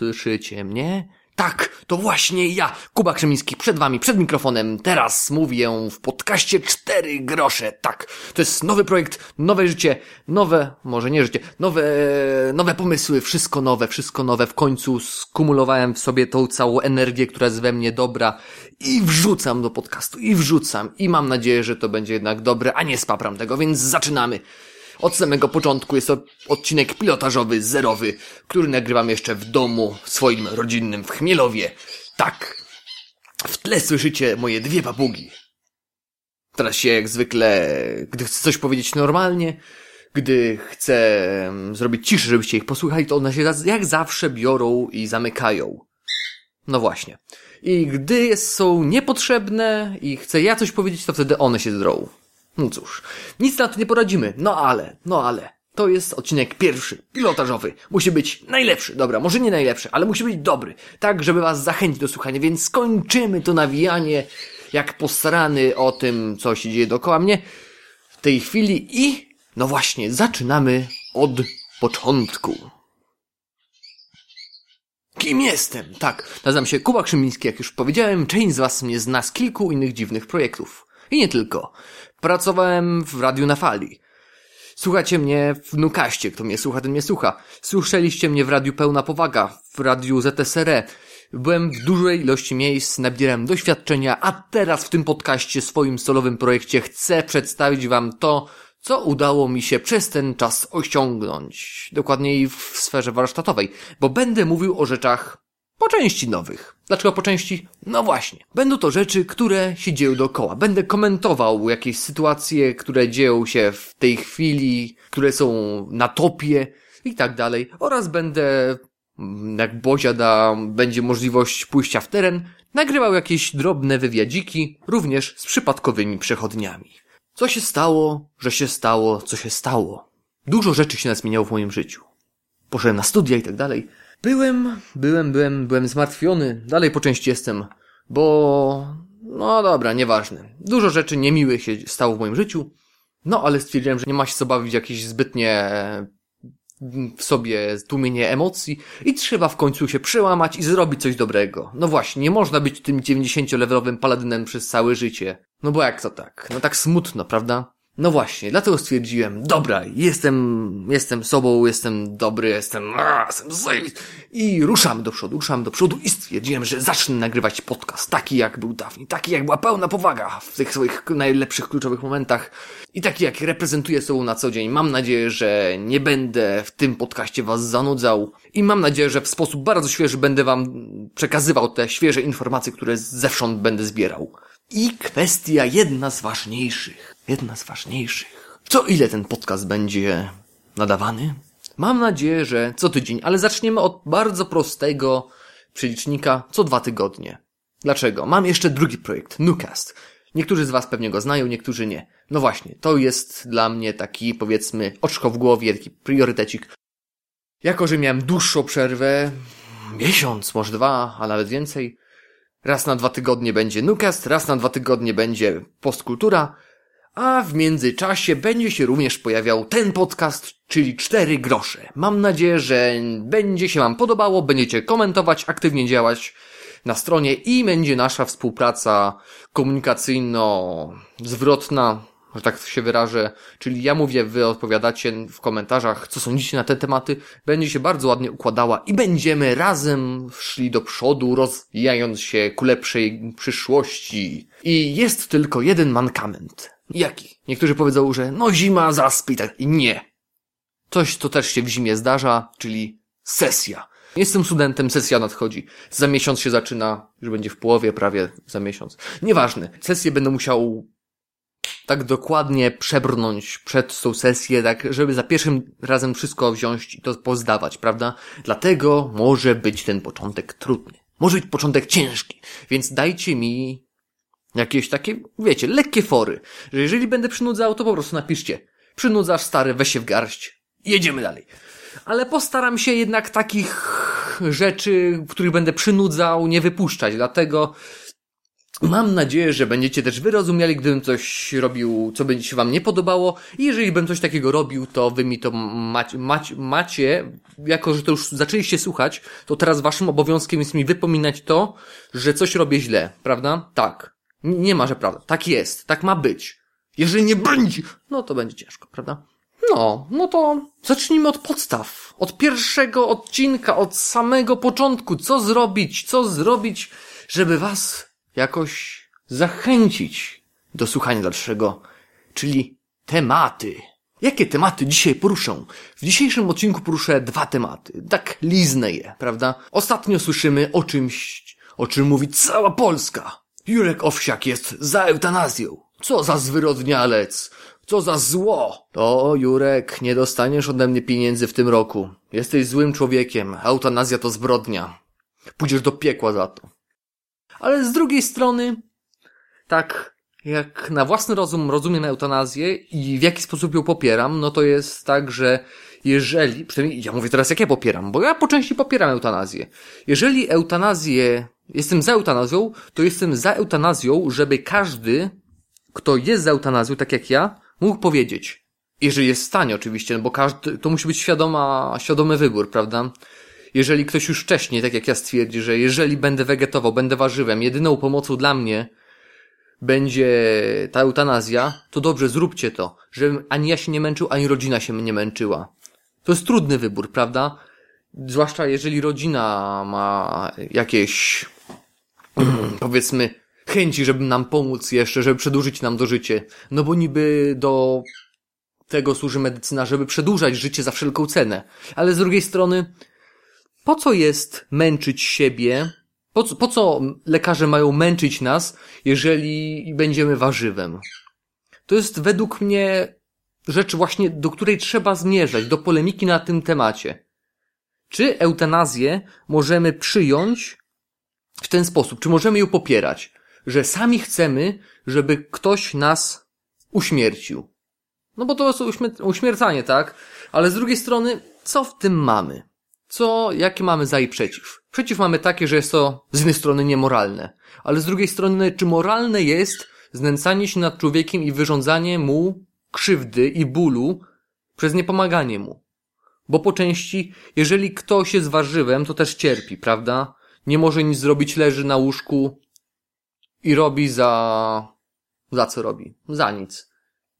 słyszycie mnie? Tak, to właśnie ja, Kuba Krzemiński, przed wami, przed mikrofonem. Teraz mówię w podcaście Cztery grosze. Tak, to jest nowy projekt, nowe życie, nowe, może nie życie, nowe, nowe pomysły, wszystko nowe, wszystko nowe. W końcu skumulowałem w sobie tą całą energię, która jest we mnie dobra i wrzucam do podcastu, i wrzucam. I mam nadzieję, że to będzie jednak dobre, a nie spapram tego, więc zaczynamy. Od samego początku jest to odcinek pilotażowy, zerowy, który nagrywam jeszcze w domu swoim rodzinnym w Chmielowie. Tak, w tle słyszycie moje dwie papugi. Teraz się jak zwykle, gdy chcę coś powiedzieć normalnie, gdy chcę zrobić ciszę, żebyście ich posłuchali, to one się jak zawsze biorą i zamykają. No właśnie. I gdy są niepotrzebne i chcę ja coś powiedzieć, to wtedy one się drą. No cóż, nic na to nie poradzimy. No ale, no ale. To jest odcinek pierwszy, pilotażowy. Musi być najlepszy, dobra, może nie najlepszy, ale musi być dobry. Tak, żeby was zachęcić do słuchania, więc skończymy to nawijanie jak postarany o tym, co się dzieje dookoła mnie w tej chwili i, no właśnie, zaczynamy od początku. Kim jestem? Tak, nazywam się Kuba Krzymiński, jak już powiedziałem, część z was mnie zna z kilku innych dziwnych projektów. I nie tylko. Pracowałem w radiu na fali. Słuchacie mnie w Nukaście, kto mnie słucha, ten mnie słucha. Słyszeliście mnie w radiu Pełna Powaga, w radiu ZSRE. Byłem w dużej ilości miejsc, nabierałem doświadczenia, a teraz w tym podcaście, swoim solowym projekcie chcę przedstawić wam to, co udało mi się przez ten czas osiągnąć. Dokładniej w sferze warsztatowej, bo będę mówił o rzeczach po części nowych. Dlaczego po części? No właśnie. Będą to rzeczy, które się dzieją dookoła. Będę komentował jakieś sytuacje, które dzieją się w tej chwili, które są na topie i tak dalej. Oraz będę, mm, jak Bozia da, będzie możliwość pójścia w teren, nagrywał jakieś drobne wywiadziki, również z przypadkowymi przechodniami. Co się stało, że się stało, co się stało? Dużo rzeczy się zmieniało w moim życiu. Poszedłem na studia i tak dalej. Byłem, byłem, byłem, byłem zmartwiony. Dalej po części jestem, bo... No dobra, nieważne. Dużo rzeczy niemiłych się stało w moim życiu. No, ale stwierdziłem, że nie ma się co bawić jakieś zbytnie w sobie tłumienie emocji i trzeba w końcu się przełamać i zrobić coś dobrego. No właśnie, nie można być tym 90-levelowym paladynem przez całe życie. No bo jak to tak? No tak smutno, prawda? No właśnie, dlatego stwierdziłem, dobra, jestem, jestem sobą, jestem dobry, jestem, a, jestem zajebisty. I ruszam do przodu, ruszam do przodu i stwierdziłem, że zacznę nagrywać podcast, taki jak był dawniej, taki jak była pełna powaga w tych swoich najlepszych, kluczowych momentach i taki jak reprezentuję sobą na co dzień. Mam nadzieję, że nie będę w tym podcaście was zanudzał i mam nadzieję, że w sposób bardzo świeży będę wam przekazywał te świeże informacje, które zewsząd będę zbierał. I kwestia jedna z ważniejszych. Jedna z ważniejszych. Co ile ten podcast będzie nadawany? Mam nadzieję, że co tydzień, ale zaczniemy od bardzo prostego przelicznika co dwa tygodnie. Dlaczego? Mam jeszcze drugi projekt, Newcast. Niektórzy z Was pewnie go znają, niektórzy nie. No właśnie, to jest dla mnie taki, powiedzmy, oczko w głowie, taki priorytecik. Jako, że miałem dłuższą przerwę, miesiąc, może dwa, a nawet więcej, Raz na dwa tygodnie będzie Nukast, raz na dwa tygodnie będzie Postkultura, a w międzyczasie będzie się również pojawiał ten podcast, czyli cztery grosze. Mam nadzieję, że będzie się Wam podobało, będziecie komentować, aktywnie działać na stronie i będzie nasza współpraca komunikacyjno-zwrotna, że tak się wyrażę, czyli ja mówię, wy odpowiadacie w komentarzach, co sądzicie na te tematy, będzie się bardzo ładnie układała i będziemy razem szli do przodu, rozwijając się ku lepszej przyszłości. I jest tylko jeden mankament. Jaki? Niektórzy powiedzą, że no zima zaspy i tak. Nie. Coś, co też się w zimie zdarza, czyli sesja. Jestem studentem, sesja nadchodzi. Za miesiąc się zaczyna, już będzie w połowie prawie za miesiąc. Nieważne. Sesję będę musiał tak dokładnie przebrnąć przed tą sesję, tak, żeby za pierwszym razem wszystko wziąć i to pozdawać, prawda? Dlatego może być ten początek trudny. Może być początek ciężki. Więc dajcie mi jakieś takie, wiecie, lekkie fory, że jeżeli będę przynudzał, to po prostu napiszcie. Przynudzasz stary, weź się w garść. Jedziemy dalej. Ale postaram się jednak takich rzeczy, których będę przynudzał, nie wypuszczać. Dlatego Mam nadzieję, że będziecie też wyrozumiali, gdybym coś robił, co będzie się wam nie podobało. I jeżeli bym coś takiego robił, to wy mi to macie, macie, macie, jako że to już zaczęliście słuchać, to teraz waszym obowiązkiem jest mi wypominać to, że coś robię źle, prawda? Tak. Nie ma, że prawda. Tak jest. Tak ma być. Jeżeli nie będzie, no to będzie ciężko, prawda? No, no to zacznijmy od podstaw. Od pierwszego odcinka, od samego początku. Co zrobić? Co zrobić, żeby was jakoś zachęcić do słuchania dalszego, czyli tematy. Jakie tematy dzisiaj poruszę? W dzisiejszym odcinku poruszę dwa tematy. Tak liznę je, prawda? Ostatnio słyszymy o czymś, o czym mówi cała Polska. Jurek Owsiak jest za eutanazją. Co za zwyrodnialec. Co za zło. To, Jurek, nie dostaniesz ode mnie pieniędzy w tym roku. Jesteś złym człowiekiem. Eutanazja to zbrodnia. Pójdziesz do piekła za to. Ale z drugiej strony, tak jak na własny rozum rozumiem eutanazję i w jaki sposób ją popieram, no to jest tak, że jeżeli, przynajmniej ja mówię teraz jak ja popieram, bo ja po części popieram eutanazję. Jeżeli eutanazję, jestem za eutanazją, to jestem za eutanazją, żeby każdy, kto jest za eutanazją, tak jak ja, mógł powiedzieć. Jeżeli jest w stanie oczywiście, no bo każdy, to musi być świadoma, świadomy wybór, prawda? Jeżeli ktoś już wcześniej, tak jak ja stwierdzi, że jeżeli będę wegetował, będę warzywem, jedyną pomocą dla mnie będzie ta eutanazja, to dobrze, zróbcie to, żebym ani ja się nie męczył, ani rodzina się nie męczyła. To jest trudny wybór, prawda? Zwłaszcza jeżeli rodzina ma jakieś, powiedzmy, chęci, żeby nam pomóc jeszcze, żeby przedłużyć nam do życie. No bo niby do tego służy medycyna, żeby przedłużać życie za wszelką cenę. Ale z drugiej strony, po co jest męczyć siebie? Po co, po co lekarze mają męczyć nas, jeżeli będziemy warzywem? To jest według mnie rzecz właśnie, do której trzeba zmierzać, do polemiki na tym temacie. Czy eutanazję możemy przyjąć w ten sposób? Czy możemy ją popierać? Że sami chcemy, żeby ktoś nas uśmiercił. No bo to jest uśmiercanie, tak? Ale z drugiej strony, co w tym mamy? Co, jakie mamy za i przeciw? Przeciw mamy takie, że jest to z jednej strony niemoralne, ale z drugiej strony, czy moralne jest znęcanie się nad człowiekiem i wyrządzanie mu krzywdy i bólu przez niepomaganie mu? Bo po części, jeżeli ktoś jest warzywem, to też cierpi, prawda? Nie może nic zrobić, leży na łóżku i robi za, za co robi? Za nic.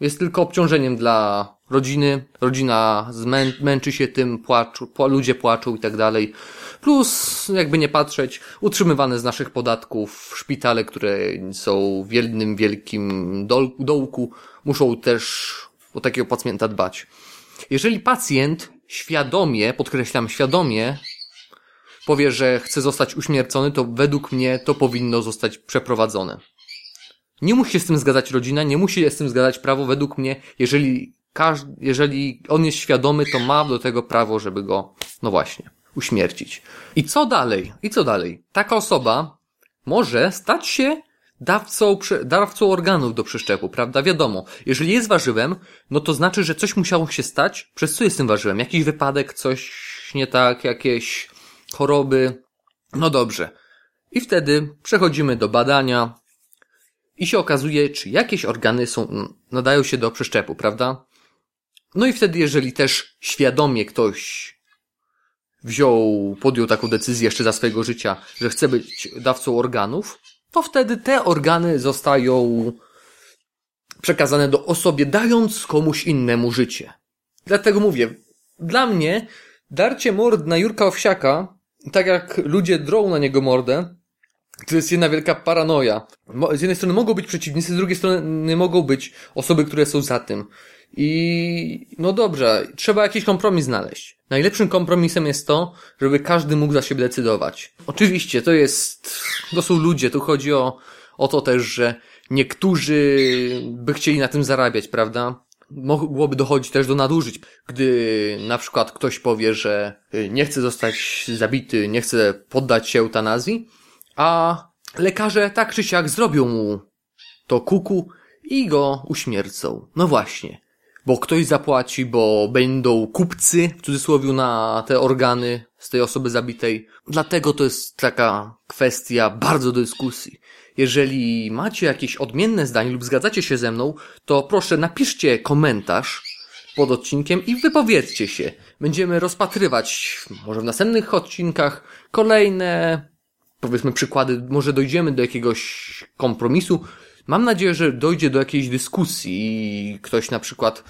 Jest tylko obciążeniem dla rodziny, rodzina zmę, męczy się tym, płaczu, ludzie płaczą i tak dalej. Plus, jakby nie patrzeć, utrzymywane z naszych podatków szpitale, które są w jednym wielkim dołku, muszą też o takiego pacjenta dbać. Jeżeli pacjent świadomie, podkreślam świadomie, powie, że chce zostać uśmiercony, to według mnie to powinno zostać przeprowadzone. Nie musi się z tym zgadzać rodzina, nie musi się z tym zgadzać prawo. Według mnie, jeżeli każdy, jeżeli on jest świadomy, to ma do tego prawo, żeby go, no właśnie, uśmiercić. I co dalej? I co dalej? Taka osoba może stać się dawcą, dawcą organów do przeszczepu, prawda? Wiadomo, jeżeli jest warzywem, no to znaczy, że coś musiało się stać, przez co jest tym warzywem? Jakiś wypadek, coś nie tak, jakieś choroby. No dobrze. I wtedy przechodzimy do badania i się okazuje, czy jakieś organy są, nadają się do przeszczepu, prawda? No i wtedy, jeżeli też świadomie ktoś wziął, podjął taką decyzję jeszcze za swojego życia, że chce być dawcą organów, to wtedy te organy zostają przekazane do osobie, dając komuś innemu życie. Dlatego mówię, dla mnie darcie mord na Jurka Owsiaka, tak jak ludzie drą na niego mordę, to jest jedna wielka paranoja. Z jednej strony mogą być przeciwnicy, z drugiej strony mogą być osoby, które są za tym. I no dobrze, trzeba jakiś kompromis znaleźć. Najlepszym kompromisem jest to, żeby każdy mógł za siebie decydować. Oczywiście, to jest, to są ludzie, tu chodzi o, o to też, że niektórzy by chcieli na tym zarabiać, prawda? Mogłoby dochodzić też do nadużyć, gdy na przykład ktoś powie, że nie chce zostać zabity, nie chce poddać się eutanazji, a lekarze tak czy siak zrobią mu to kuku i go uśmiercą. No właśnie bo ktoś zapłaci, bo będą kupcy, w cudzysłowie, na te organy z tej osoby zabitej. Dlatego to jest taka kwestia bardzo do dyskusji. Jeżeli macie jakieś odmienne zdanie lub zgadzacie się ze mną, to proszę napiszcie komentarz pod odcinkiem i wypowiedzcie się. Będziemy rozpatrywać może w następnych odcinkach kolejne, powiedzmy przykłady, może dojdziemy do jakiegoś kompromisu. Mam nadzieję, że dojdzie do jakiejś dyskusji i ktoś na przykład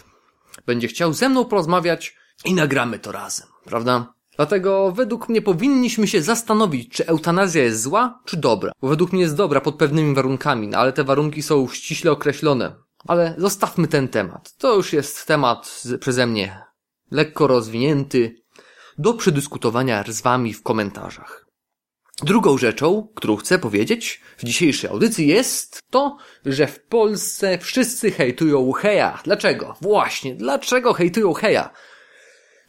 będzie chciał ze mną porozmawiać i nagramy to razem, prawda? Dlatego według mnie powinniśmy się zastanowić, czy eutanazja jest zła, czy dobra. Bo według mnie jest dobra pod pewnymi warunkami, no ale te warunki są ściśle określone. Ale zostawmy ten temat. To już jest temat przeze mnie lekko rozwinięty do przedyskutowania z wami w komentarzach. Drugą rzeczą, którą chcę powiedzieć w dzisiejszej audycji jest to, że w Polsce wszyscy hejtują Heja. Dlaczego? Właśnie, dlaczego hejtują Heja?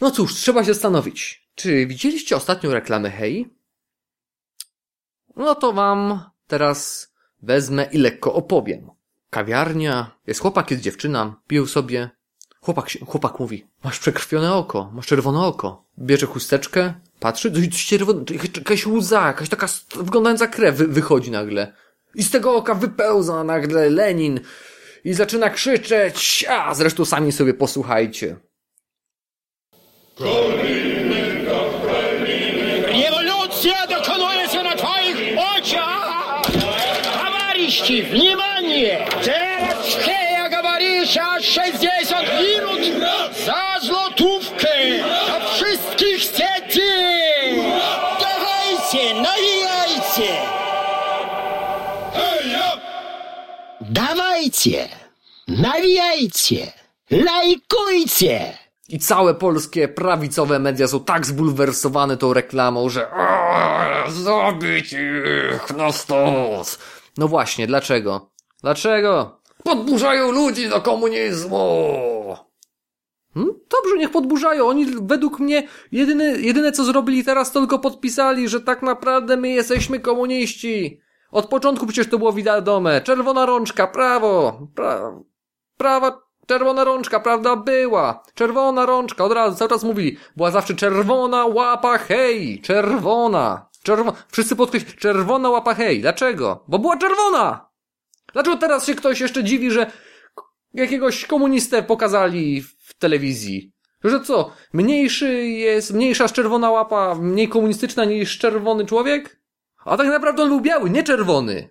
No cóż, trzeba się zastanowić. Czy widzieliście ostatnią reklamę Hej? No to wam teraz wezmę i lekko opowiem. Kawiarnia, jest chłopak, jest dziewczyna, piją sobie. Chłopak, chłopak mówi, masz przekrwione oko, masz czerwone oko. Bierze chusteczkę, patrzy, coś czerwone, jakaś łza, jakaś taka wyglądająca krew wy, wychodzi nagle. I z tego oka wypełza nagle Lenin i zaczyna krzyczeć, a zresztą sami sobie posłuchajcie. Революция доконуется на твоих очах! Товарищи, внимание! Teraz Heja говоришь, а 60 minut Dawajcie, nawijajcie, lajkujcie! I całe polskie prawicowe media są tak zbulwersowane tą reklamą, że "Aaa, zabić ich na stos. No właśnie, dlaczego? Dlaczego? Podburzają ludzi do komunizmu! Hmm? Dobrze, niech podburzają. Oni według mnie jedyne, jedyne co zrobili teraz to tylko podpisali, że tak naprawdę my jesteśmy komuniści. Od początku przecież to było wiadome. Czerwona rączka, prawo, pra, prawa, czerwona rączka, prawda, była. Czerwona rączka, od razu, cały czas mówili. Była zawsze czerwona łapa, hej, czerwona. Czerwo... Wszyscy podkreślili, czerwona łapa, hej. Dlaczego? Bo była czerwona! Dlaczego teraz się ktoś jeszcze dziwi, że jakiegoś komunistę pokazali w telewizji? Że co, mniejszy jest, mniejsza czerwona łapa, mniej komunistyczna niż czerwony człowiek? A tak naprawdę on był biały, nie czerwony.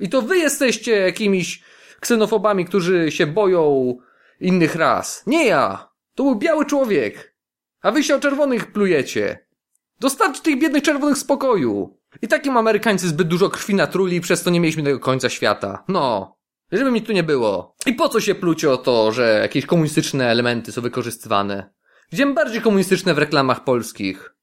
I to wy jesteście jakimiś ksenofobami, którzy się boją innych ras. Nie ja! To był biały człowiek. A wy się o czerwonych plujecie. Dostarczy tych biednych czerwonych spokoju. I takim Amerykańcy zbyt dużo krwi natruli, przez to nie mieliśmy tego końca świata. No. Żeby mi tu nie było. I po co się plucie o to, że jakieś komunistyczne elementy są wykorzystywane? Widziałem bardziej komunistyczne w reklamach polskich.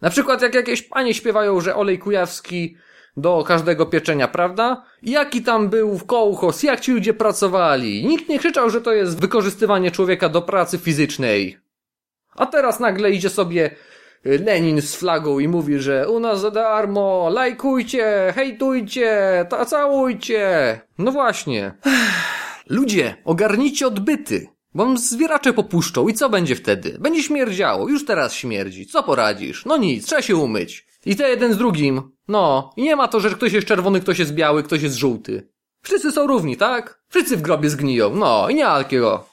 Na przykład jak jakieś panie śpiewają, że olej kujawski do każdego pieczenia, prawda? Jaki tam był w kołchos, jak ci ludzie pracowali. Nikt nie krzyczał, że to jest wykorzystywanie człowieka do pracy fizycznej. A teraz nagle idzie sobie y, Lenin z flagą i mówi, że u nas za darmo, lajkujcie, hejtujcie, ta całujcie. No właśnie. Ludzie, ogarnijcie odbyty. Bo zwieracze popuszczą i co będzie wtedy? Będzie śmierdziało, już teraz śmierdzi. Co poradzisz? No nic, trzeba się umyć. I te jeden z drugim. No, i nie ma to, że ktoś jest czerwony, ktoś jest biały, ktoś jest żółty. Wszyscy są równi, tak? Wszyscy w grobie zgniją. No, i nie ma takiego,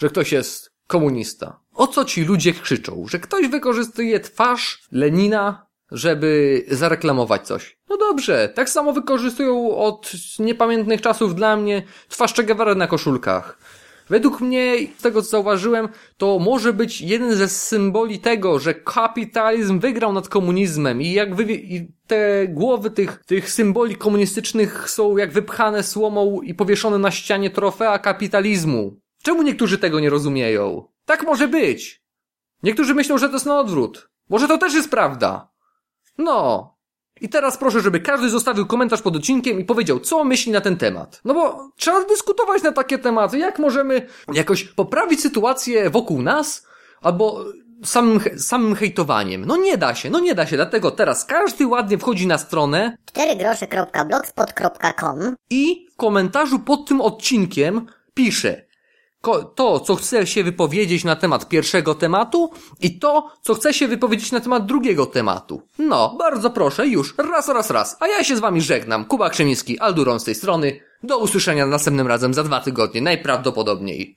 że ktoś jest komunista. O co ci ludzie krzyczą? Że ktoś wykorzystuje twarz Lenina, żeby zareklamować coś. No dobrze, tak samo wykorzystują od niepamiętnych czasów dla mnie twarz Che Guevara na koszulkach. Według mnie, z tego co zauważyłem, to może być jeden ze symboli tego, że kapitalizm wygrał nad komunizmem i jak wy, i te głowy tych, tych symboli komunistycznych są jak wypchane słomą i powieszone na ścianie trofea kapitalizmu. Czemu niektórzy tego nie rozumieją? Tak może być. Niektórzy myślą, że to jest na odwrót. Może to też jest prawda. No. I teraz proszę, żeby każdy zostawił komentarz pod odcinkiem i powiedział, co myśli na ten temat. No bo trzeba dyskutować na takie tematy. Jak możemy jakoś poprawić sytuację wokół nas? Albo samym, samym hejtowaniem. No nie da się, no nie da się. Dlatego teraz każdy ładnie wchodzi na stronę 4grosze.blogspot.com i w komentarzu pod tym odcinkiem pisze to, co chce się wypowiedzieć na temat pierwszego tematu i to, co chce się wypowiedzieć na temat drugiego tematu. No, bardzo proszę, już, raz, raz, raz. A ja się z wami żegnam. Kuba Krzemiński, Alduron z tej strony. Do usłyszenia następnym razem za dwa tygodnie, najprawdopodobniej.